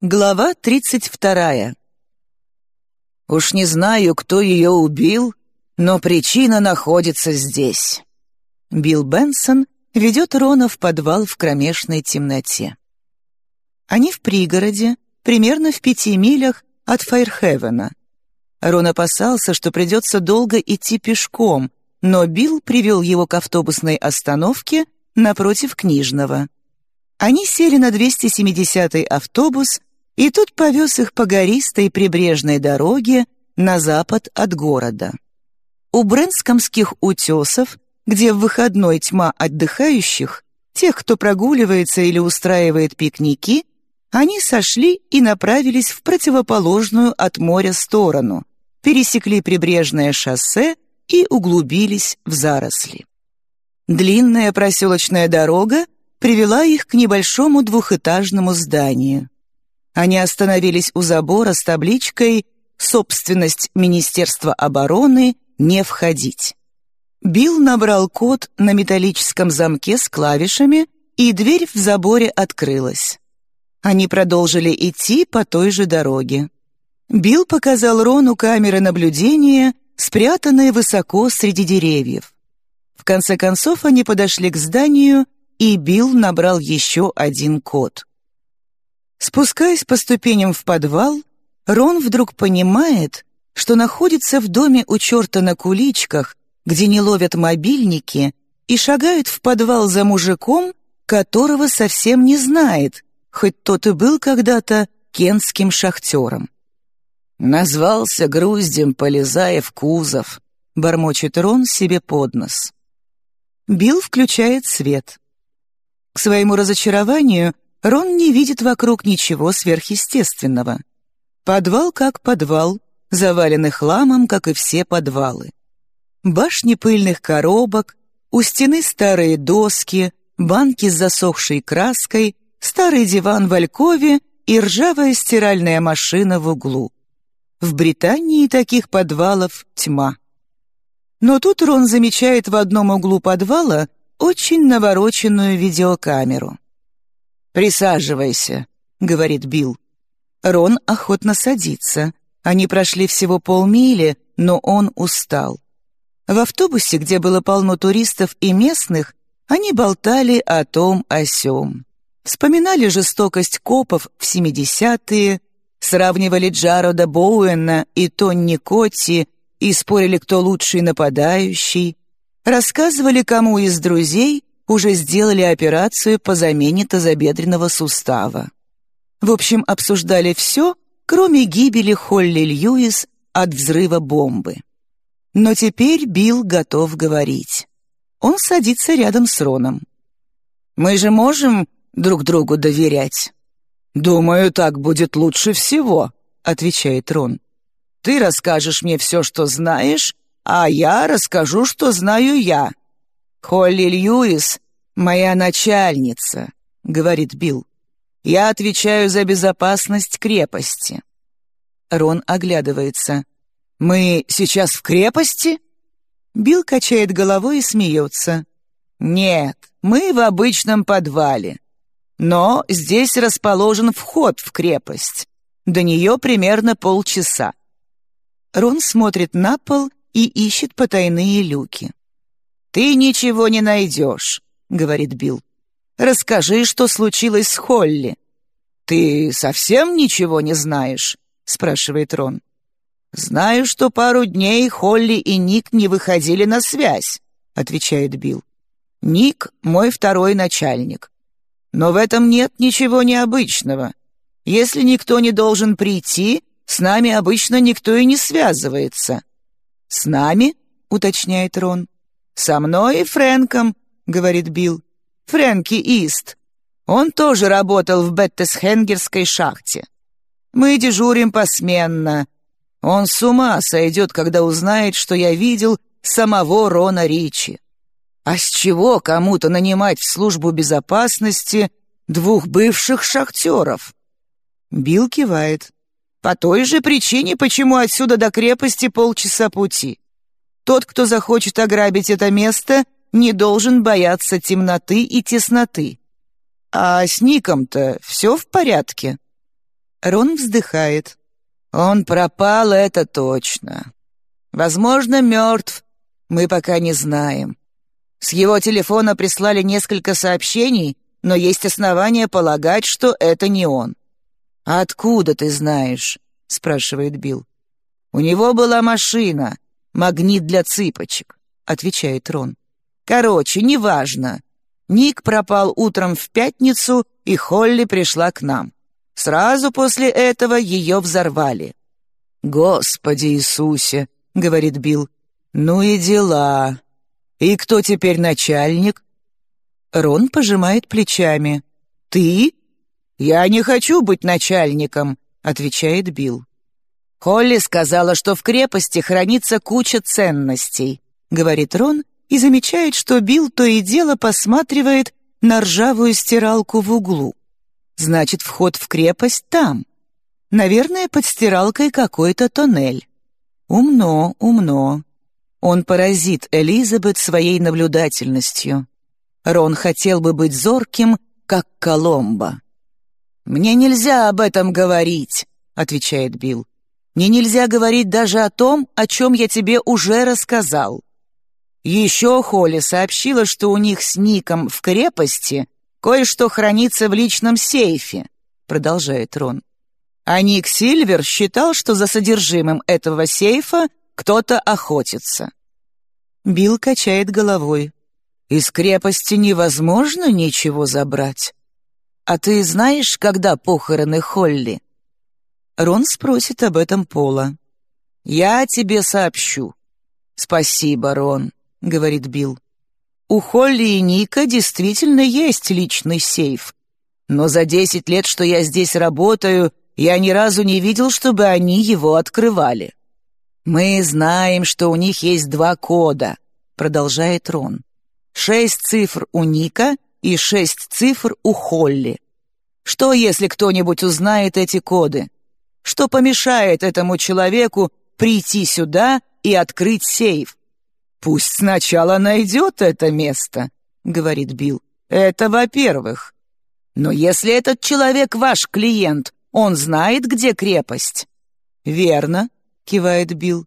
Глава тридцать вторая. Уж не знаю, кто ее убил, но причина находится здесь. Билл Бенсон ведет Рона в подвал в кромешной темноте. Они в пригороде, примерно в пяти милях от Файрхевена. Рон опасался, что придется долго идти пешком, но Билл привел его к автобусной остановке напротив Книжного. Они сели на 270-й автобус и тут повез их по гористой прибрежной дороге на запад от города. У Брэнскомских утесов, где в выходной тьма отдыхающих, тех, кто прогуливается или устраивает пикники, они сошли и направились в противоположную от моря сторону, пересекли прибрежное шоссе и углубились в заросли. Длинная проселочная дорога привела их к небольшому двухэтажному зданию. Они остановились у забора с табличкой «Собственность Министерства обороны не входить». Билл набрал код на металлическом замке с клавишами, и дверь в заборе открылась. Они продолжили идти по той же дороге. Билл показал Рону камеры наблюдения, спрятанные высоко среди деревьев. В конце концов они подошли к зданию, и Билл набрал еще один код. Спускаясь по ступеням в подвал, Рон вдруг понимает, что находится в доме у черта на куличках, где не ловят мобильники, и шагает в подвал за мужиком, которого совсем не знает, хоть тот и был когда-то кентским шахтером. «Назвался груздем, полезая в кузов», — бормочет Рон себе под нос. Билл включает свет. К своему разочарованию Рон не видит вокруг ничего сверхъестественного. Подвал как подвал, заваленный хламом, как и все подвалы. Башни пыльных коробок, у стены старые доски, банки с засохшей краской, старый диван в алькове и ржавая стиральная машина в углу. В Британии таких подвалов тьма. Но тут Рон замечает в одном углу подвала очень навороченную видеокамеру. «Присаживайся», — говорит Билл. Рон охотно садится. Они прошли всего полмили, но он устал. В автобусе, где было полно туристов и местных, они болтали о том о сём. Вспоминали жестокость копов в 70-е, сравнивали Джарода Боуэна и Тонни Котти и спорили, кто лучший нападающий, рассказывали, кому из друзей уже сделали операцию по замене тазобедренного сустава. В общем, обсуждали все, кроме гибели Холли Льюис от взрыва бомбы. Но теперь Билл готов говорить. Он садится рядом с Роном. «Мы же можем друг другу доверять?» «Думаю, так будет лучше всего», — отвечает Рон. «Ты расскажешь мне все, что знаешь, а я расскажу, что знаю я. «Холли Льюис — моя начальница», — говорит Билл. «Я отвечаю за безопасность крепости». Рон оглядывается. «Мы сейчас в крепости?» Билл качает головой и смеется. «Нет, мы в обычном подвале. Но здесь расположен вход в крепость. До нее примерно полчаса». Рон смотрит на пол и ищет потайные люки. «Ты ничего не найдешь», — говорит Билл. «Расскажи, что случилось с Холли». «Ты совсем ничего не знаешь?» — спрашивает Рон. «Знаю, что пару дней Холли и Ник не выходили на связь», — отвечает Билл. «Ник — мой второй начальник. Но в этом нет ничего необычного. Если никто не должен прийти, с нами обычно никто и не связывается». «С нами?» — уточняет Рон. «Со мной и Фрэнком», — говорит Билл. «Фрэнки Ист. Он тоже работал в Беттесхенгерской шахте. Мы дежурим посменно. Он с ума сойдет, когда узнает, что я видел самого Рона Ричи. А с чего кому-то нанимать в службу безопасности двух бывших шахтеров?» Билл кивает. «По той же причине, почему отсюда до крепости полчаса пути. Тот, кто захочет ограбить это место, не должен бояться темноты и тесноты. А с Ником-то все в порядке?» Рон вздыхает. «Он пропал, это точно. Возможно, мертв. Мы пока не знаем. С его телефона прислали несколько сообщений, но есть основания полагать, что это не он». «Откуда ты знаешь?» — спрашивает Билл. «У него была машина, магнит для цыпочек», — отвечает Рон. «Короче, неважно. Ник пропал утром в пятницу, и Холли пришла к нам. Сразу после этого ее взорвали. «Господи Иисусе!» — говорит Билл. «Ну и дела. И кто теперь начальник?» Рон пожимает плечами. «Ты?» «Я не хочу быть начальником», — отвечает Билл. «Холли сказала, что в крепости хранится куча ценностей», — говорит Рон и замечает, что Билл то и дело посматривает на ржавую стиралку в углу. Значит, вход в крепость там. Наверное, под стиралкой какой-то тоннель. Умно, умно. Он поразит Элизабет своей наблюдательностью. Рон хотел бы быть зорким, как Коломбо. «Мне нельзя об этом говорить», — отвечает Билл. «Мне нельзя говорить даже о том, о чем я тебе уже рассказал». Еще Холли сообщила, что у них с Ником в крепости Кое-что хранится в личном сейфе», — продолжает Рон. А Ник Сильвер считал, что за содержимым этого сейфа кто-то охотится. Билл качает головой. «Из крепости невозможно ничего забрать. А ты знаешь, когда похороны Холли?» Рон спросит об этом Пола. «Я тебе сообщу». «Спасибо, Рон», — говорит Билл. У Холли и Ника действительно есть личный сейф. Но за десять лет, что я здесь работаю, я ни разу не видел, чтобы они его открывали. «Мы знаем, что у них есть два кода», — продолжает Рон. «Шесть цифр у Ника и шесть цифр у Холли. Что, если кто-нибудь узнает эти коды? Что помешает этому человеку прийти сюда и открыть сейф? «Пусть сначала найдет это место», — говорит Билл. «Это во-первых. Но если этот человек ваш клиент, он знает, где крепость?» «Верно», — кивает Билл.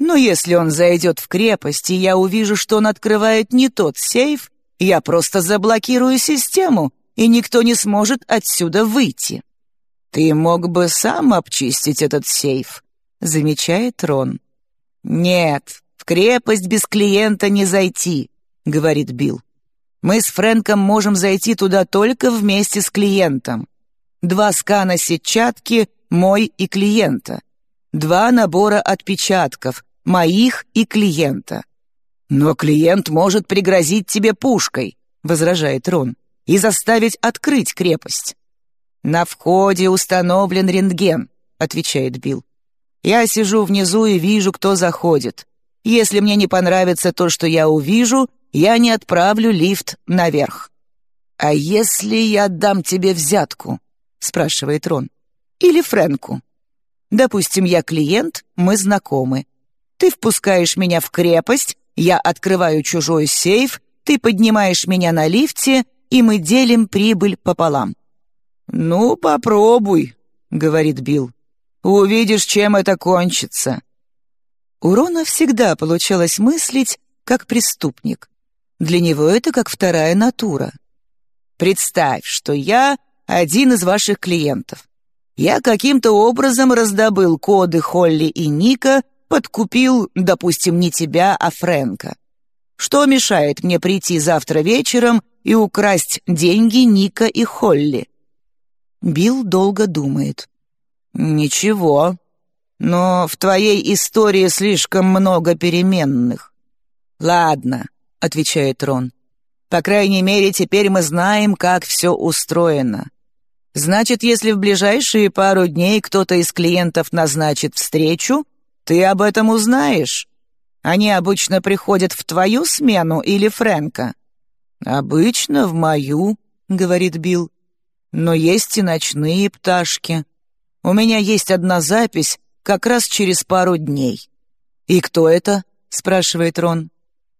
«Но если он зайдет в крепость, и я увижу, что он открывает не тот сейф, я просто заблокирую систему, и никто не сможет отсюда выйти». «Ты мог бы сам обчистить этот сейф», — замечает Рон. «Нет, «В крепость без клиента не зайти», — говорит Билл. «Мы с Фрэнком можем зайти туда только вместе с клиентом. Два скана сетчатки, мой и клиента. Два набора отпечатков, моих и клиента». «Но клиент может пригрозить тебе пушкой», — возражает Рон, «и заставить открыть крепость». «На входе установлен рентген», — отвечает Билл. «Я сижу внизу и вижу, кто заходит. Если мне не понравится то, что я увижу, я не отправлю лифт наверх». «А если я дам тебе взятку?» — спрашивает Рон. «Или Фрэнку?» «Допустим, я клиент, мы знакомы. Ты впускаешь меня в крепость, я открываю чужой сейф, ты поднимаешь меня на лифте, и мы делим прибыль пополам». «Ну, попробуй», — говорит Билл. «Увидишь, чем это кончится». У Рона всегда получалось мыслить как преступник. Для него это как вторая натура. Представь, что я один из ваших клиентов. Я каким-то образом раздобыл коды Холли и Ника, подкупил, допустим, не тебя, а Фрэнка. Что мешает мне прийти завтра вечером и украсть деньги Ника и Холли? Билл долго думает. «Ничего», но в твоей истории слишком много переменных». «Ладно», — отвечает Рон. «По крайней мере, теперь мы знаем, как все устроено. Значит, если в ближайшие пару дней кто-то из клиентов назначит встречу, ты об этом узнаешь. Они обычно приходят в твою смену или Фрэнка?» «Обычно в мою», — говорит Билл. «Но есть и ночные пташки. У меня есть одна запись, как раз через пару дней». «И кто это?» — спрашивает Рон.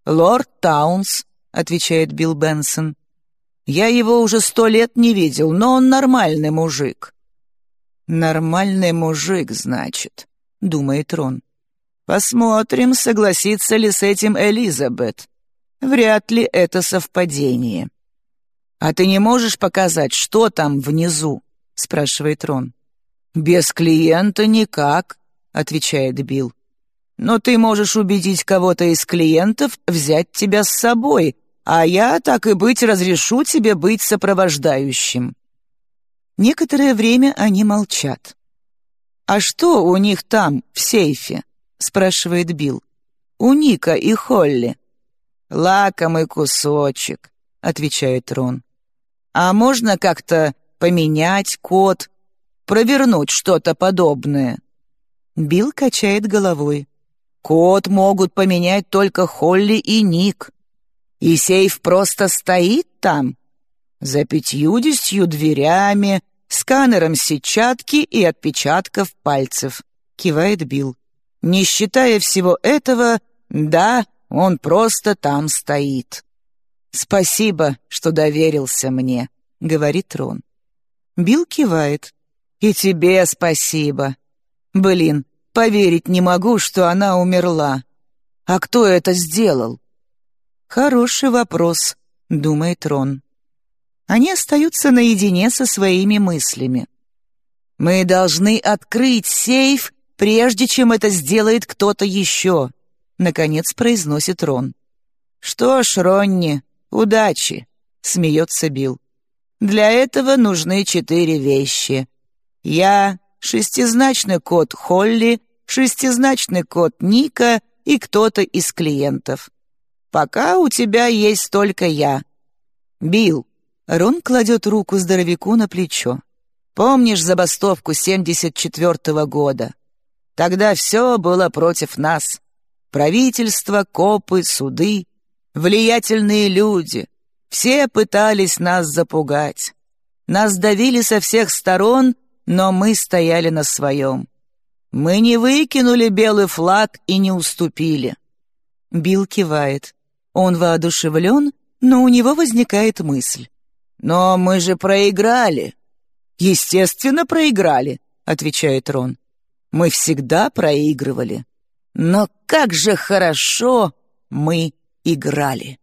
«Лорд Таунс», — отвечает Билл Бенсон. «Я его уже сто лет не видел, но он нормальный мужик». «Нормальный мужик, значит», — думает Рон. «Посмотрим, согласится ли с этим Элизабет. Вряд ли это совпадение». «А ты не можешь показать, что там внизу?» — спрашивает Рон. «Без клиента никак», — отвечает Билл. «Но ты можешь убедить кого-то из клиентов взять тебя с собой, а я, так и быть, разрешу тебе быть сопровождающим». Некоторое время они молчат. «А что у них там, в сейфе?» — спрашивает Билл. «У Ника и Холли». «Лакомый кусочек», — отвечает Рон. «А можно как-то поменять код, провернуть что-то подобное?» Билл качает головой. «Код могут поменять только Холли и Ник. И сейф просто стоит там, за пятьюдесятью дверями, сканером сетчатки и отпечатков пальцев», — кивает Билл. «Не считая всего этого, да, он просто там стоит». «Спасибо, что доверился мне», — говорит Рон. Билл кивает. «И тебе спасибо. Блин, поверить не могу, что она умерла. А кто это сделал?» «Хороший вопрос», — думает Рон. Они остаются наедине со своими мыслями. «Мы должны открыть сейф, прежде чем это сделает кто-то еще», — наконец произносит Рон. «Что ж, Ронни, удачи», — смеется Билл. «Для этого нужны четыре вещи. Я, шестизначный код Холли, шестизначный код Ника и кто-то из клиентов. Пока у тебя есть только я. Билл. Рон кладет руку здоровяку на плечо. Помнишь забастовку 74-го года? Тогда все было против нас. Правительство, копы, суды, влиятельные люди. Все пытались нас запугать. Нас давили со всех сторон, но мы стояли на своем. Мы не выкинули белый флаг и не уступили. Билл кивает. Он воодушевлен, но у него возникает мысль. «Но мы же проиграли!» «Естественно, проиграли», — отвечает Рон. «Мы всегда проигрывали. Но как же хорошо мы играли!»